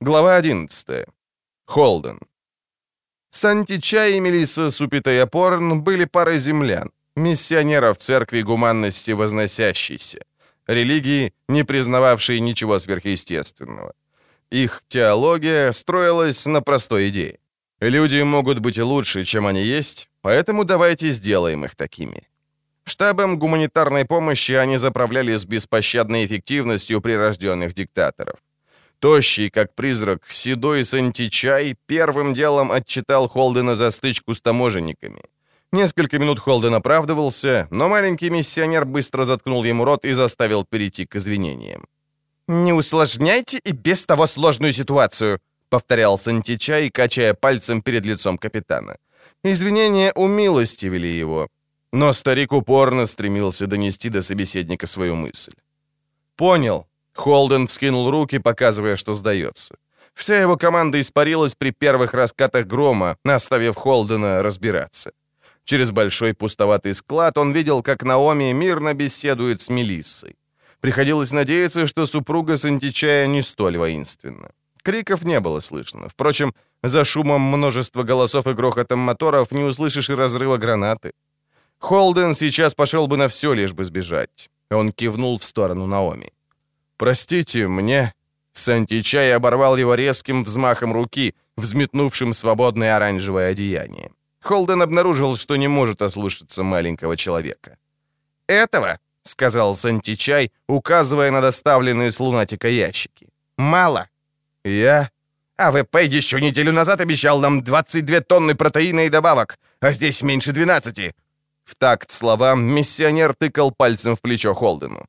Глава 11. Холден. Сантича и Мелисса Супитая Порн были парой землян, миссионеров церкви гуманности возносящейся, религии, не признававшей ничего сверхъестественного. Их теология строилась на простой идее. Люди могут быть лучше, чем они есть, поэтому давайте сделаем их такими. Штабом гуманитарной помощи они заправляли с беспощадной эффективностью прирожденных диктаторов. Тощий, как призрак, седой Сантичай первым делом отчитал Холдена за стычку с таможенниками. Несколько минут Холден оправдывался, но маленький миссионер быстро заткнул ему рот и заставил перейти к извинениям. «Не усложняйте и без того сложную ситуацию», — повторял Сантичай, качая пальцем перед лицом капитана. Извинения умилостивили его, но старик упорно стремился донести до собеседника свою мысль. «Понял». Холден вскинул руки, показывая, что сдается. Вся его команда испарилась при первых раскатах грома, оставив Холдена разбираться. Через большой пустоватый склад он видел, как Наоми мирно беседует с Мелиссой. Приходилось надеяться, что супруга Сантичая не столь воинственна. Криков не было слышно. Впрочем, за шумом множества голосов и грохотом моторов не услышишь и разрыва гранаты. Холден сейчас пошел бы на все, лишь бы сбежать. Он кивнул в сторону Наоми. «Простите, мне...» Сантичай оборвал его резким взмахом руки, взметнувшим свободное оранжевое одеяние. Холден обнаружил, что не может ослушаться маленького человека. «Этого», — сказал Сантичай, указывая на доставленные с лунатика ящики, — «мало». «Я...» «АВП еще неделю назад обещал нам 22 тонны протеина и добавок, а здесь меньше 12. В такт словам миссионер тыкал пальцем в плечо Холдену.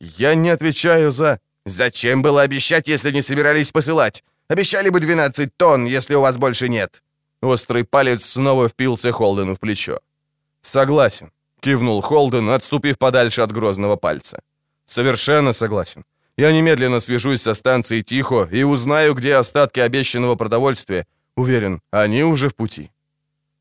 «Я не отвечаю за...» «Зачем было обещать, если не собирались посылать? Обещали бы 12 тонн, если у вас больше нет». Острый палец снова впился Холдену в плечо. «Согласен», — кивнул Холден, отступив подальше от грозного пальца. «Совершенно согласен. Я немедленно свяжусь со станцией Тихо и узнаю, где остатки обещанного продовольствия. Уверен, они уже в пути».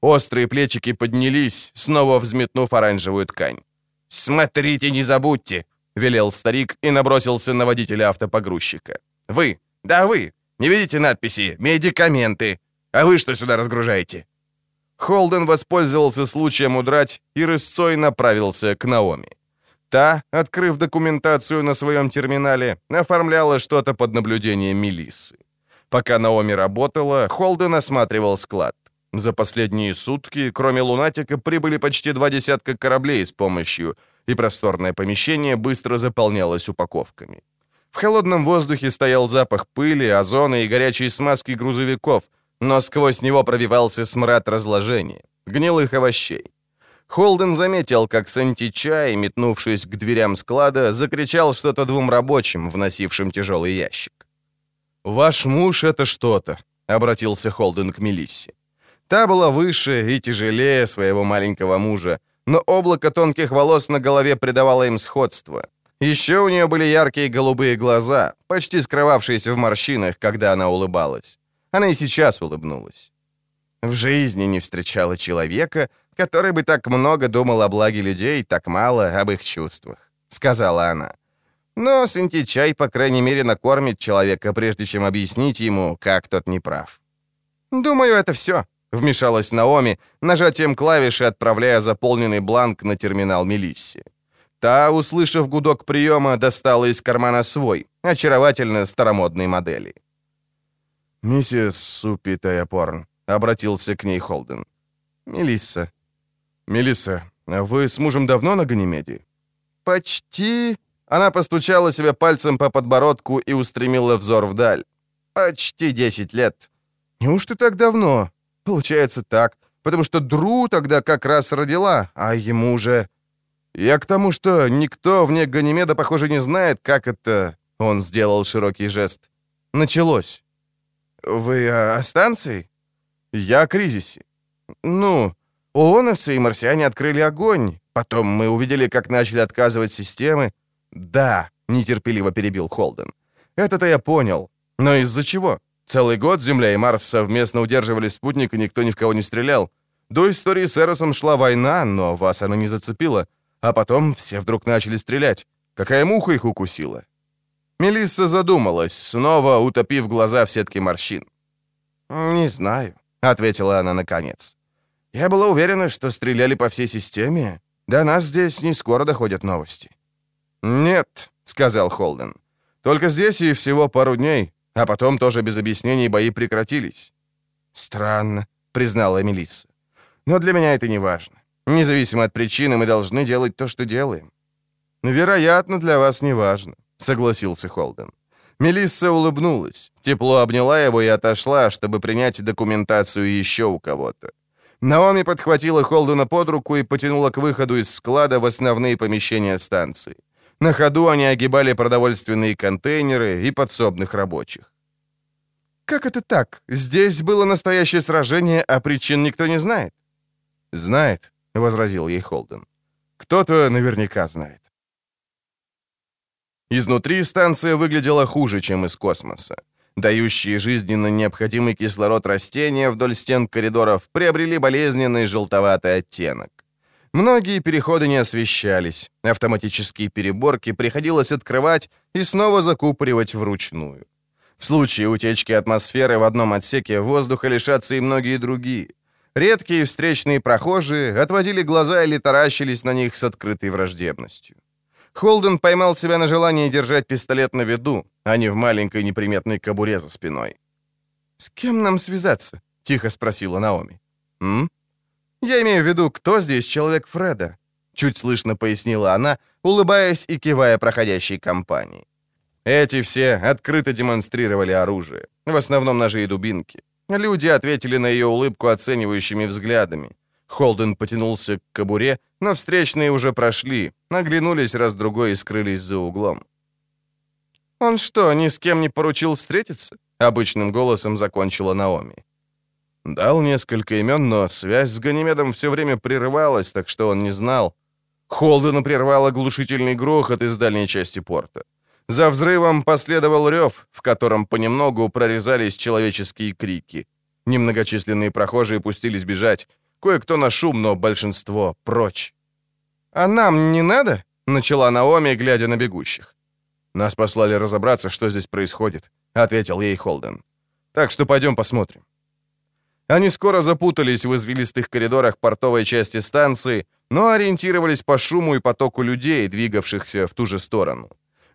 Острые плечики поднялись, снова взметнув оранжевую ткань. «Смотрите, не забудьте!» — велел старик и набросился на водителя автопогрузчика. «Вы! Да вы! Не видите надписи «Медикаменты»? А вы что сюда разгружаете?» Холден воспользовался случаем удрать и рысцой направился к Наоми. Та, открыв документацию на своем терминале, оформляла что-то под наблюдением Мелиссы. Пока Наоми работала, Холден осматривал склад. За последние сутки, кроме «Лунатика», прибыли почти два десятка кораблей с помощью, и просторное помещение быстро заполнялось упаковками. В холодном воздухе стоял запах пыли, озона и горячей смазки грузовиков, но сквозь него пробивался смрад разложения, гнилых овощей. Холден заметил, как Сантичай, метнувшись к дверям склада, закричал что-то двум рабочим, вносившим тяжелый ящик. «Ваш муж — это что-то», — обратился Холден к Мелиссе. Та была выше и тяжелее своего маленького мужа, но облако тонких волос на голове придавало им сходство. Еще у нее были яркие голубые глаза, почти скрывавшиеся в морщинах, когда она улыбалась. Она и сейчас улыбнулась. В жизни не встречала человека, который бы так много думал о благе людей, так мало об их чувствах», — сказала она. Но Синтичай, по крайней мере, накормит человека, прежде чем объяснить ему, как тот неправ. «Думаю, это все», Вмешалась Наоми, нажатием клавиши отправляя заполненный бланк на терминал Мелисси. Та, услышав гудок приема, достала из кармана свой, очаровательно старомодной модели. «Миссис Супитая Порн», — обратился к ней Холден. «Мелисса». «Мелисса, вы с мужем давно на Ганимеде?» «Почти...» Она постучала себя пальцем по подбородку и устремила взор вдаль. «Почти десять лет». «Неужто так давно?» Получается так, потому что Дру тогда как раз родила, а ему же... Я к тому, что никто вне Ганимеда, похоже, не знает, как это... Он сделал широкий жест. Началось. Вы о, станции? Я о кризисе. Ну, ООНовцы и марсиане открыли огонь. Потом мы увидели, как начали отказывать системы. Да, нетерпеливо перебил Холден. Это-то я понял. Но из-за чего? Целый год Земля и Марс совместно удерживали спутник, и никто ни в кого не стрелял. До истории с Эросом шла война, но вас она не зацепила. А потом все вдруг начали стрелять. Какая муха их укусила? Мелисса задумалась, снова утопив глаза в сетке морщин. «Не знаю», — ответила она наконец. «Я была уверена, что стреляли по всей системе. До нас здесь не скоро доходят новости». «Нет», — сказал Холден. «Только здесь и всего пару дней, а потом тоже без объяснений бои прекратились». «Странно», — признала Мелисса. «Но для меня это не важно. Независимо от причины, мы должны делать то, что делаем». «Вероятно, для вас не важно», — согласился Холден. Мелисса улыбнулась, тепло обняла его и отошла, чтобы принять документацию еще у кого-то. Наоми подхватила Холдена под руку и потянула к выходу из склада в основные помещения станции. На ходу они огибали продовольственные контейнеры и подсобных рабочих. «Как это так? Здесь было настоящее сражение, а причин никто не знает?» «Знает», — возразил ей Холден. «Кто-то наверняка знает». Изнутри станция выглядела хуже, чем из космоса. Дающие жизненно необходимый кислород растения вдоль стен коридоров приобрели болезненный желтоватый оттенок. Многие переходы не освещались, автоматические переборки приходилось открывать и снова закупоривать вручную. В случае утечки атмосферы в одном отсеке воздуха лишатся и многие другие. Редкие встречные прохожие отводили глаза или таращились на них с открытой враждебностью. Холден поймал себя на желании держать пистолет на виду, а не в маленькой неприметной кобуре за спиной. «С кем нам связаться?» — тихо спросила Наоми. «М? Я имею в виду, кто здесь человек Фреда?» Чуть слышно пояснила она, улыбаясь и кивая проходящей компании. Эти все открыто демонстрировали оружие, в основном ножи и дубинки. Люди ответили на ее улыбку оценивающими взглядами. Холден потянулся к кобуре, но встречные уже прошли, оглянулись раз-другой и скрылись за углом. «Он что, ни с кем не поручил встретиться?» — обычным голосом закончила Наоми. Дал несколько имен, но связь с Ганимедом все время прерывалась, так что он не знал. Холдена прервал оглушительный грохот из дальней части порта. За взрывом последовал рев, в котором понемногу прорезались человеческие крики. Немногочисленные прохожие пустились бежать. Кое-кто на шум, но большинство прочь. «А нам не надо?» — начала Наоми, глядя на бегущих. «Нас послали разобраться, что здесь происходит», — ответил ей Холден. «Так что пойдем посмотрим». Они скоро запутались в извилистых коридорах портовой части станции, но ориентировались по шуму и потоку людей, двигавшихся в ту же сторону.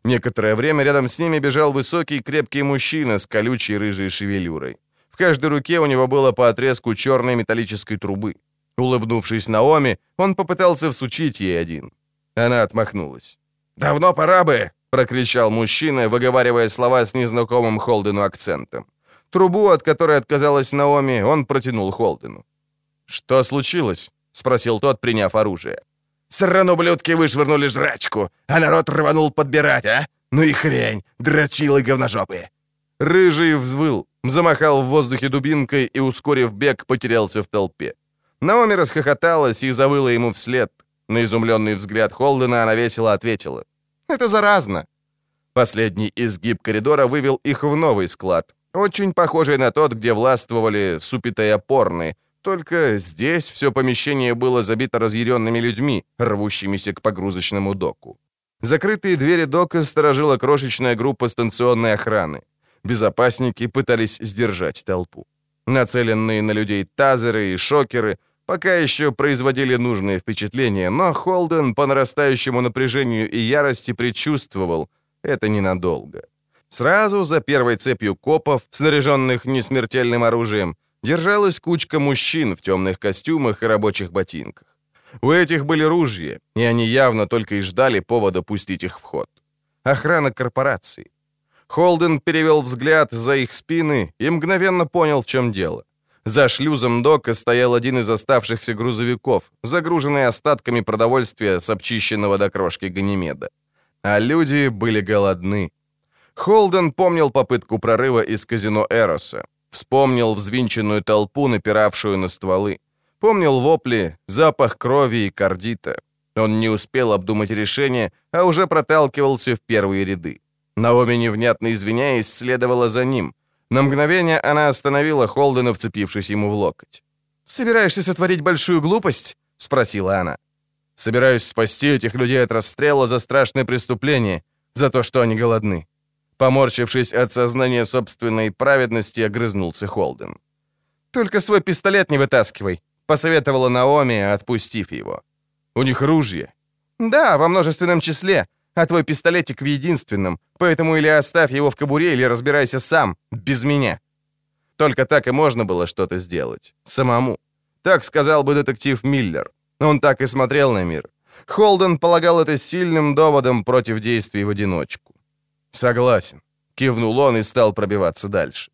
Некоторое время рядом с ними бежал высокий крепкий мужчина с колючей рыжей шевелюрой. В каждой руке у него было по отрезку черной металлической трубы. Улыбнувшись Наоми, он попытался всучить ей один. Она отмахнулась. «Давно пора бы!» — прокричал мужчина, выговаривая слова с незнакомым Холдену акцентом. Трубу, от которой отказалась Наоми, он протянул Холдену. «Что случилось?» — спросил тот, приняв оружие. Сранублюдки вышвырнули жрачку, а народ рванул подбирать, а? Ну и хрень, дрочилы говножопые!» Рыжий взвыл, замахал в воздухе дубинкой и, ускорив бег, потерялся в толпе. Наоми расхохоталась и завыла ему вслед. На изумленный взгляд Холдена она весело ответила. «Это заразно!» Последний изгиб коридора вывел их в новый склад, очень похожий на тот, где властвовали супитые опорные, только здесь все помещение было забито разъяренными людьми, рвущимися к погрузочному доку. Закрытые двери дока сторожила крошечная группа станционной охраны. Безопасники пытались сдержать толпу. Нацеленные на людей тазеры и шокеры пока еще производили нужное впечатление, но Холден по нарастающему напряжению и ярости предчувствовал — это ненадолго. Сразу за первой цепью копов, снаряженных несмертельным оружием, держалась кучка мужчин в темных костюмах и рабочих ботинках. У этих были ружья, и они явно только и ждали повода пустить их в ход. Охрана корпорации. Холден перевел взгляд за их спины и мгновенно понял, в чем дело. За шлюзом дока стоял один из оставшихся грузовиков, загруженный остатками продовольствия с обчищенного до крошки Ганимеда. А люди были голодны. Холден помнил попытку прорыва из казино Эроса. Вспомнил взвинченную толпу, напиравшую на стволы. Помнил вопли, запах крови и кардита. Он не успел обдумать решение, а уже проталкивался в первые ряды. Наоми, невнятно извиняясь, следовала за ним. На мгновение она остановила Холдена, вцепившись ему в локоть. «Собираешься сотворить большую глупость?» — спросила она. «Собираюсь спасти этих людей от расстрела за страшное преступление, за то, что они голодны». Поморщившись от сознания собственной праведности, огрызнулся Холден. «Только свой пистолет не вытаскивай», — посоветовала Наоми, отпустив его. «У них ружья». «Да, во множественном числе, а твой пистолетик в единственном, поэтому или оставь его в кобуре, или разбирайся сам, без меня». Только так и можно было что-то сделать. Самому. Так сказал бы детектив Миллер. Он так и смотрел на мир. Холден полагал это сильным доводом против действий в одиночку. «Согласен», — кивнул он и стал пробиваться дальше.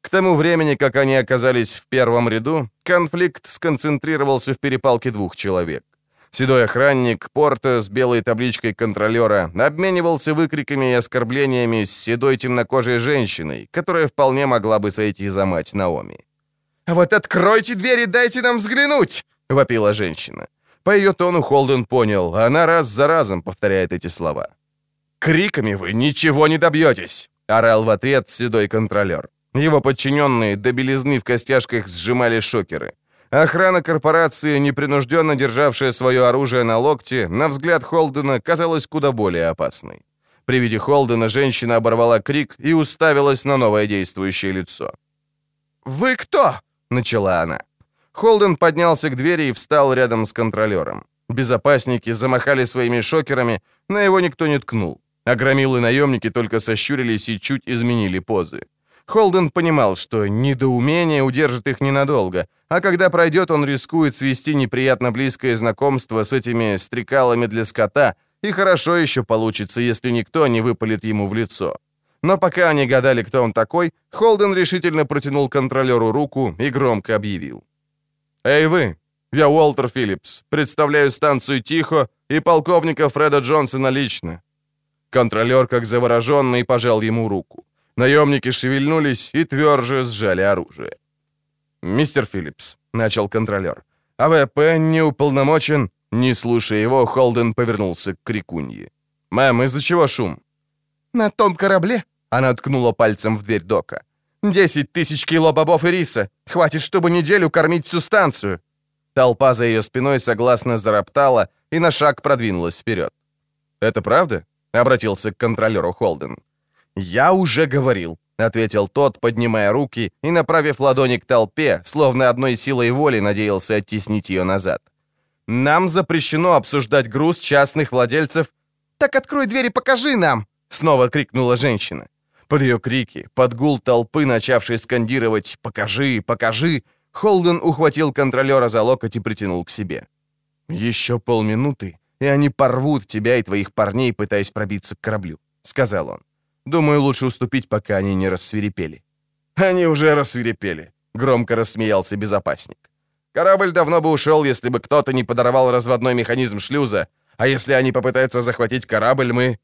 К тому времени, как они оказались в первом ряду, конфликт сконцентрировался в перепалке двух человек. Седой охранник Порта с белой табличкой контролера обменивался выкриками и оскорблениями с седой темнокожей женщиной, которая вполне могла бы сойти за мать Наоми. «А «Вот откройте дверь и дайте нам взглянуть!» — вопила женщина. По ее тону Холден понял, она раз за разом повторяет эти слова. «Криками вы ничего не добьетесь!» — орал в ответ седой контролер. Его подчиненные до белизны в костяшках сжимали шокеры. Охрана корпорации, непринужденно державшая свое оружие на локте, на взгляд Холдена казалась куда более опасной. При виде Холдена женщина оборвала крик и уставилась на новое действующее лицо. «Вы кто?» — начала она. Холден поднялся к двери и встал рядом с контролером. Безопасники замахали своими шокерами, но его никто не ткнул. А громилы наемники только сощурились и чуть изменили позы. Холден понимал, что недоумение удержит их ненадолго, а когда пройдет, он рискует свести неприятно близкое знакомство с этими стрекалами для скота, и хорошо еще получится, если никто не выпалит ему в лицо. Но пока они гадали, кто он такой, Холден решительно протянул контролеру руку и громко объявил. «Эй вы, я Уолтер Филлипс, представляю станцию «Тихо» и полковника Фреда Джонсона лично». Контролер, как завороженный, пожал ему руку. Наемники шевельнулись и тверже сжали оружие. «Мистер Филлипс», — начал контролер, — «АВП не уполномочен». Не слушая его, Холден повернулся к Крикунье. «Мэм, из-за чего шум?» «На том корабле?» — она ткнула пальцем в дверь дока. «Десять тысяч кило бобов и риса. Хватит, чтобы неделю кормить всю станцию». Толпа за ее спиной согласно зароптала и на шаг продвинулась вперед. «Это правда?» — обратился к контролеру Холден. «Я уже говорил», — ответил тот, поднимая руки и направив ладони к толпе, словно одной силой воли надеялся оттеснить ее назад. «Нам запрещено обсуждать груз частных владельцев». «Так открой дверь и покажи нам!» — снова крикнула женщина. Под ее крики, под гул толпы, начавшей скандировать «Покажи! Покажи!», Холден ухватил контролера за локоть и притянул к себе. «Еще полминуты, и они порвут тебя и твоих парней, пытаясь пробиться к кораблю», — сказал он. Думаю, лучше уступить, пока они не рассверепели». «Они уже рассверепели», — громко рассмеялся безопасник. «Корабль давно бы ушел, если бы кто-то не подорвал разводной механизм шлюза. А если они попытаются захватить корабль, мы...»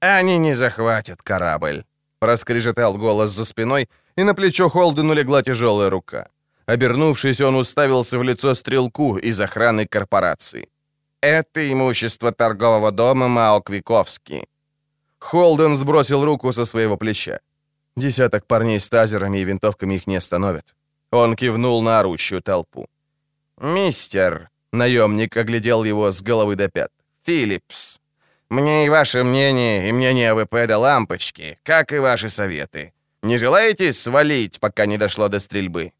«Они не захватят корабль», — проскрежетал голос за спиной, и на плечо Холдену легла тяжелая рука. Обернувшись, он уставился в лицо стрелку из охраны корпорации. «Это имущество торгового дома Маоквиковский. Холден сбросил руку со своего плеча. Десяток парней с тазерами и винтовками их не остановят. Он кивнул на орущую толпу. «Мистер», — наемник оглядел его с головы до пят, — «Филлипс, мне и ваше мнение, и мнение АВП до лампочки, как и ваши советы. Не желаете свалить, пока не дошло до стрельбы?»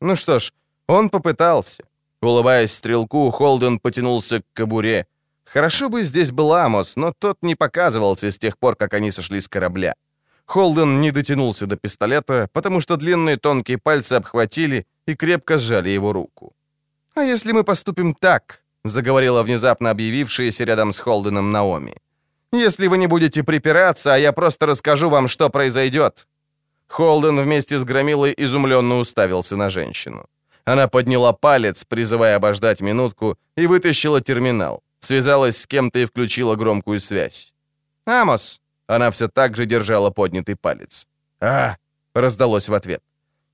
Ну что ж, он попытался. Улыбаясь стрелку, Холден потянулся к кобуре, Хорошо бы здесь был Амос, но тот не показывался с тех пор, как они сошли с корабля. Холден не дотянулся до пистолета, потому что длинные тонкие пальцы обхватили и крепко сжали его руку. «А если мы поступим так?» — заговорила внезапно объявившаяся рядом с Холденом Наоми. «Если вы не будете припираться, а я просто расскажу вам, что произойдет». Холден вместе с Громилой изумленно уставился на женщину. Она подняла палец, призывая обождать минутку, и вытащила терминал. Связалась с кем-то и включила громкую связь. «Амос!» Она все так же держала поднятый палец. «А!» — раздалось в ответ.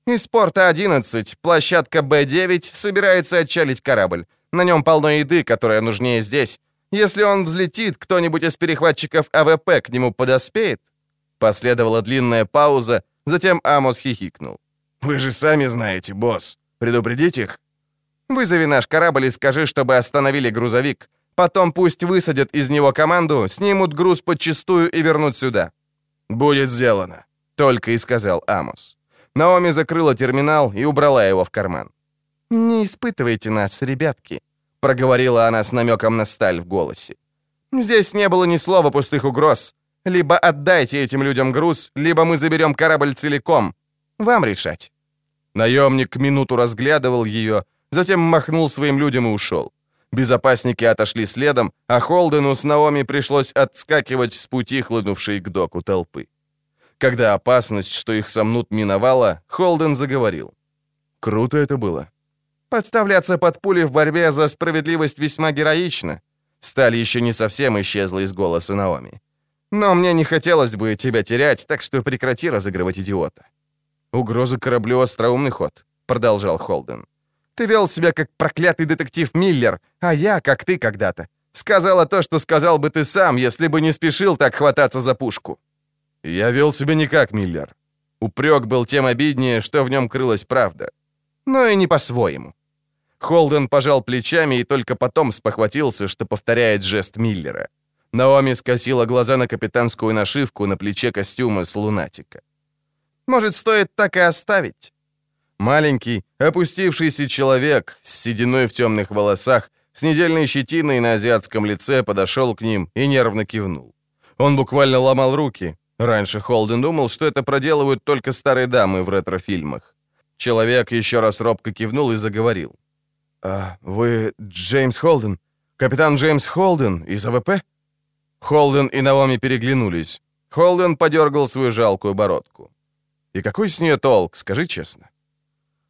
«Из порта 11, площадка Б-9, собирается отчалить корабль. На нем полно еды, которая нужнее здесь. Если он взлетит, кто-нибудь из перехватчиков АВП к нему подоспеет?» Последовала длинная пауза, затем Амос хихикнул. «Вы же сами знаете, босс. Предупредить их?» «Вызови наш корабль и скажи, чтобы остановили грузовик. Потом пусть высадят из него команду, снимут груз подчистую и вернут сюда». «Будет сделано», — только и сказал Амос. Наоми закрыла терминал и убрала его в карман. «Не испытывайте нас, ребятки», — проговорила она с намеком на сталь в голосе. «Здесь не было ни слова пустых угроз. Либо отдайте этим людям груз, либо мы заберем корабль целиком. Вам решать». Наемник минуту разглядывал ее, затем махнул своим людям и ушел. Безопасники отошли следом, а Холдену с Наоми пришлось отскакивать с пути хлынувшей к доку толпы. Когда опасность, что их сомнут, миновала, Холден заговорил. «Круто это было». «Подставляться под пули в борьбе за справедливость весьма героично». Сталь еще не совсем исчезла из голоса Наоми. «Но мне не хотелось бы тебя терять, так что прекрати разыгрывать идиота». «Угроза кораблю — остроумный ход», — продолжал Холден. «Ты вел себя как проклятый детектив Миллер, а я, как ты когда-то. Сказала то, что сказал бы ты сам, если бы не спешил так хвататься за пушку». «Я вел себя не как Миллер». Упрек был тем обиднее, что в нем крылась правда. Но и не по-своему. Холден пожал плечами и только потом спохватился, что повторяет жест Миллера. Наоми скосила глаза на капитанскую нашивку на плече костюма с лунатика. Может, стоит так и оставить?» Маленький, опустившийся человек с сединой в темных волосах, с недельной щетиной на азиатском лице подошел к ним и нервно кивнул. Он буквально ломал руки. Раньше Холден думал, что это проделывают только старые дамы в ретро-фильмах. Человек еще раз робко кивнул и заговорил. «А вы Джеймс Холден? Капитан Джеймс Холден из АВП?» Холден и Наоми переглянулись. Холден подергал свою жалкую бородку. И какой с нее толк, скажи честно?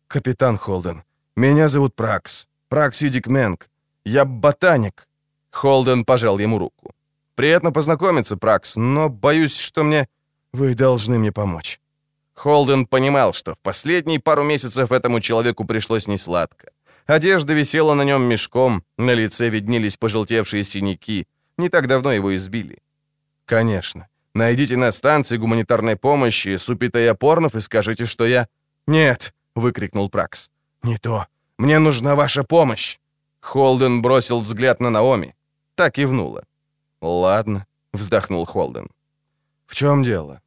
Капитан Холден, меня зовут Пракс. Праксидик Мэнг. Я ботаник. Холден пожал ему руку. Приятно познакомиться, Пракс, но боюсь, что мне... Вы должны мне помочь. Холден понимал, что в последние пару месяцев этому человеку пришлось несладко. Одежда висела на нем мешком, на лице виднелись пожелтевшие синяки. Не так давно его избили. Конечно. Найдите на станции гуманитарной помощи Супита и Опорнов и скажите, что я...» «Нет!» — выкрикнул Пракс. «Не то. Мне нужна ваша помощь!» Холден бросил взгляд на Наоми. Так и внула. «Ладно», — вздохнул Холден. «В чем дело?»